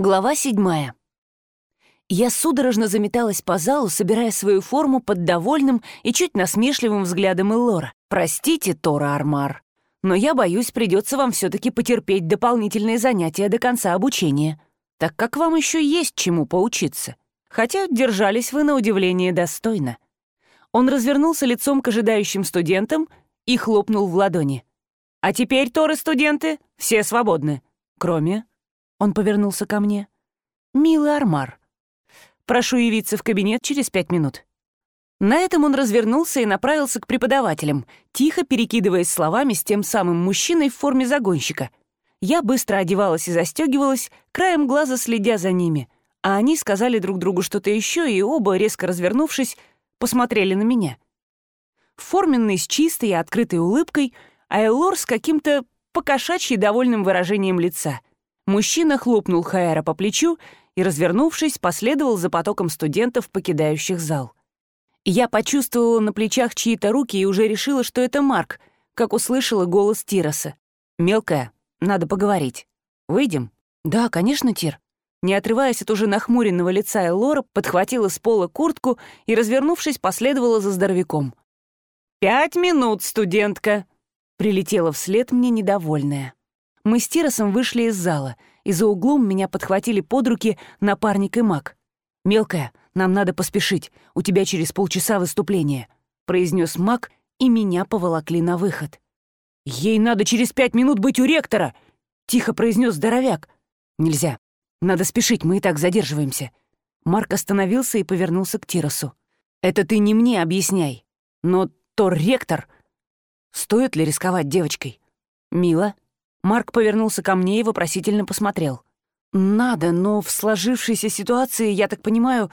Глава седьмая. Я судорожно заметалась по залу, собирая свою форму под довольным и чуть насмешливым взглядом Эллора. «Простите, Тора Армар, но я боюсь, придется вам все-таки потерпеть дополнительные занятия до конца обучения, так как вам еще есть чему поучиться. Хотя держались вы на удивление достойно». Он развернулся лицом к ожидающим студентам и хлопнул в ладони. «А теперь, Торы, студенты, все свободны, кроме он повернулся ко мне. «Милый Армар, прошу явиться в кабинет через пять минут». На этом он развернулся и направился к преподавателям, тихо перекидываясь словами с тем самым мужчиной в форме загонщика. Я быстро одевалась и застегивалась, краем глаза следя за ними, а они сказали друг другу что-то еще, и оба, резко развернувшись, посмотрели на меня. Форменный с чистой и открытой улыбкой, а Эллор с каким-то покошачьи довольным выражением лица — Мужчина хлопнул Хаэра по плечу и, развернувшись, последовал за потоком студентов, покидающих зал. Я почувствовала на плечах чьи-то руки и уже решила, что это Марк, как услышала голос Тироса. «Мелкая, надо поговорить. Выйдем?» «Да, конечно, Тир». Не отрываясь от уже нахмуренного лица Элора, подхватила с пола куртку и, развернувшись, последовала за здоровяком. «Пять минут, студентка!» Прилетела вслед мне недовольная. Мы с Тиросом вышли из зала, и за углом меня подхватили под руки напарник и маг. «Мелкая, нам надо поспешить, у тебя через полчаса выступление», — произнес маг, и меня поволокли на выход. «Ей надо через пять минут быть у ректора!» — тихо произнес здоровяк. «Нельзя. Надо спешить, мы и так задерживаемся». Марк остановился и повернулся к Тиросу. «Это ты не мне объясняй. Но Тор-ректор... Стоит ли рисковать девочкой? Мила?» Марк повернулся ко мне и вопросительно посмотрел. «Надо, но в сложившейся ситуации, я так понимаю,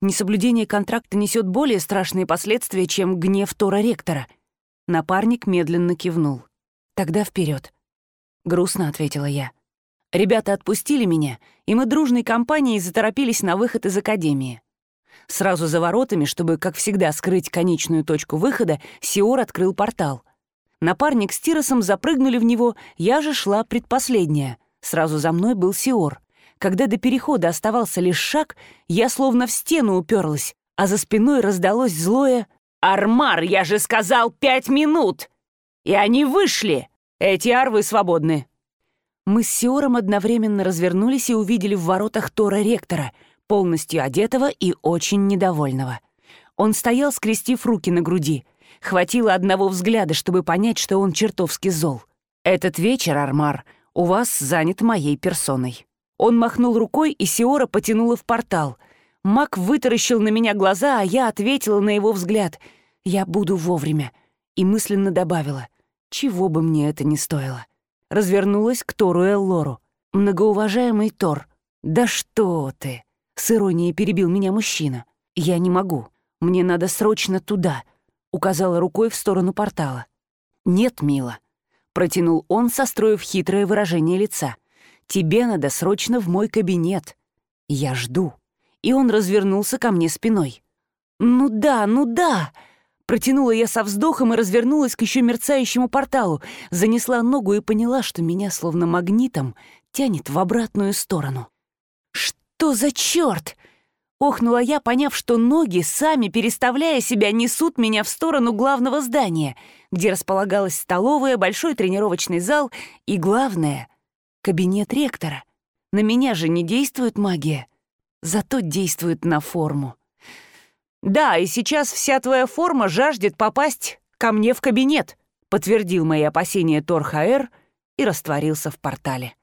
несоблюдение контракта несет более страшные последствия, чем гнев Тора Ректора». Напарник медленно кивнул. «Тогда вперед. грустно ответила я. Ребята отпустили меня, и мы дружной компанией заторопились на выход из академии. Сразу за воротами, чтобы, как всегда, скрыть конечную точку выхода, Сиор открыл портал — Напарник с Тиросом запрыгнули в него, я же шла предпоследняя. Сразу за мной был Сиор. Когда до перехода оставался лишь шаг, я словно в стену уперлась, а за спиной раздалось злое «Армар, я же сказал пять минут!» «И они вышли! Эти арвы свободны!» Мы с Сиором одновременно развернулись и увидели в воротах Тора Ректора, полностью одетого и очень недовольного. Он стоял, скрестив руки на груди — Хватило одного взгляда, чтобы понять, что он чертовски зол. «Этот вечер, Армар, у вас занят моей персоной». Он махнул рукой, и Сиора потянула в портал. Мак вытаращил на меня глаза, а я ответила на его взгляд. «Я буду вовремя». И мысленно добавила. «Чего бы мне это ни стоило». Развернулась к Тору Эллору. «Многоуважаемый Тор, да что ты!» С иронией перебил меня мужчина. «Я не могу. Мне надо срочно туда указала рукой в сторону портала. «Нет, мила», — протянул он, состроив хитрое выражение лица. «Тебе надо срочно в мой кабинет. Я жду». И он развернулся ко мне спиной. «Ну да, ну да!» Протянула я со вздохом и развернулась к еще мерцающему порталу, занесла ногу и поняла, что меня словно магнитом тянет в обратную сторону. «Что за черт?» Охнула я, поняв, что ноги, сами переставляя себя, несут меня в сторону главного здания, где располагалась столовая, большой тренировочный зал и, главное, кабинет ректора. На меня же не действует магия, зато действует на форму. «Да, и сейчас вся твоя форма жаждет попасть ко мне в кабинет», подтвердил мои опасения Торхаэр и растворился в портале.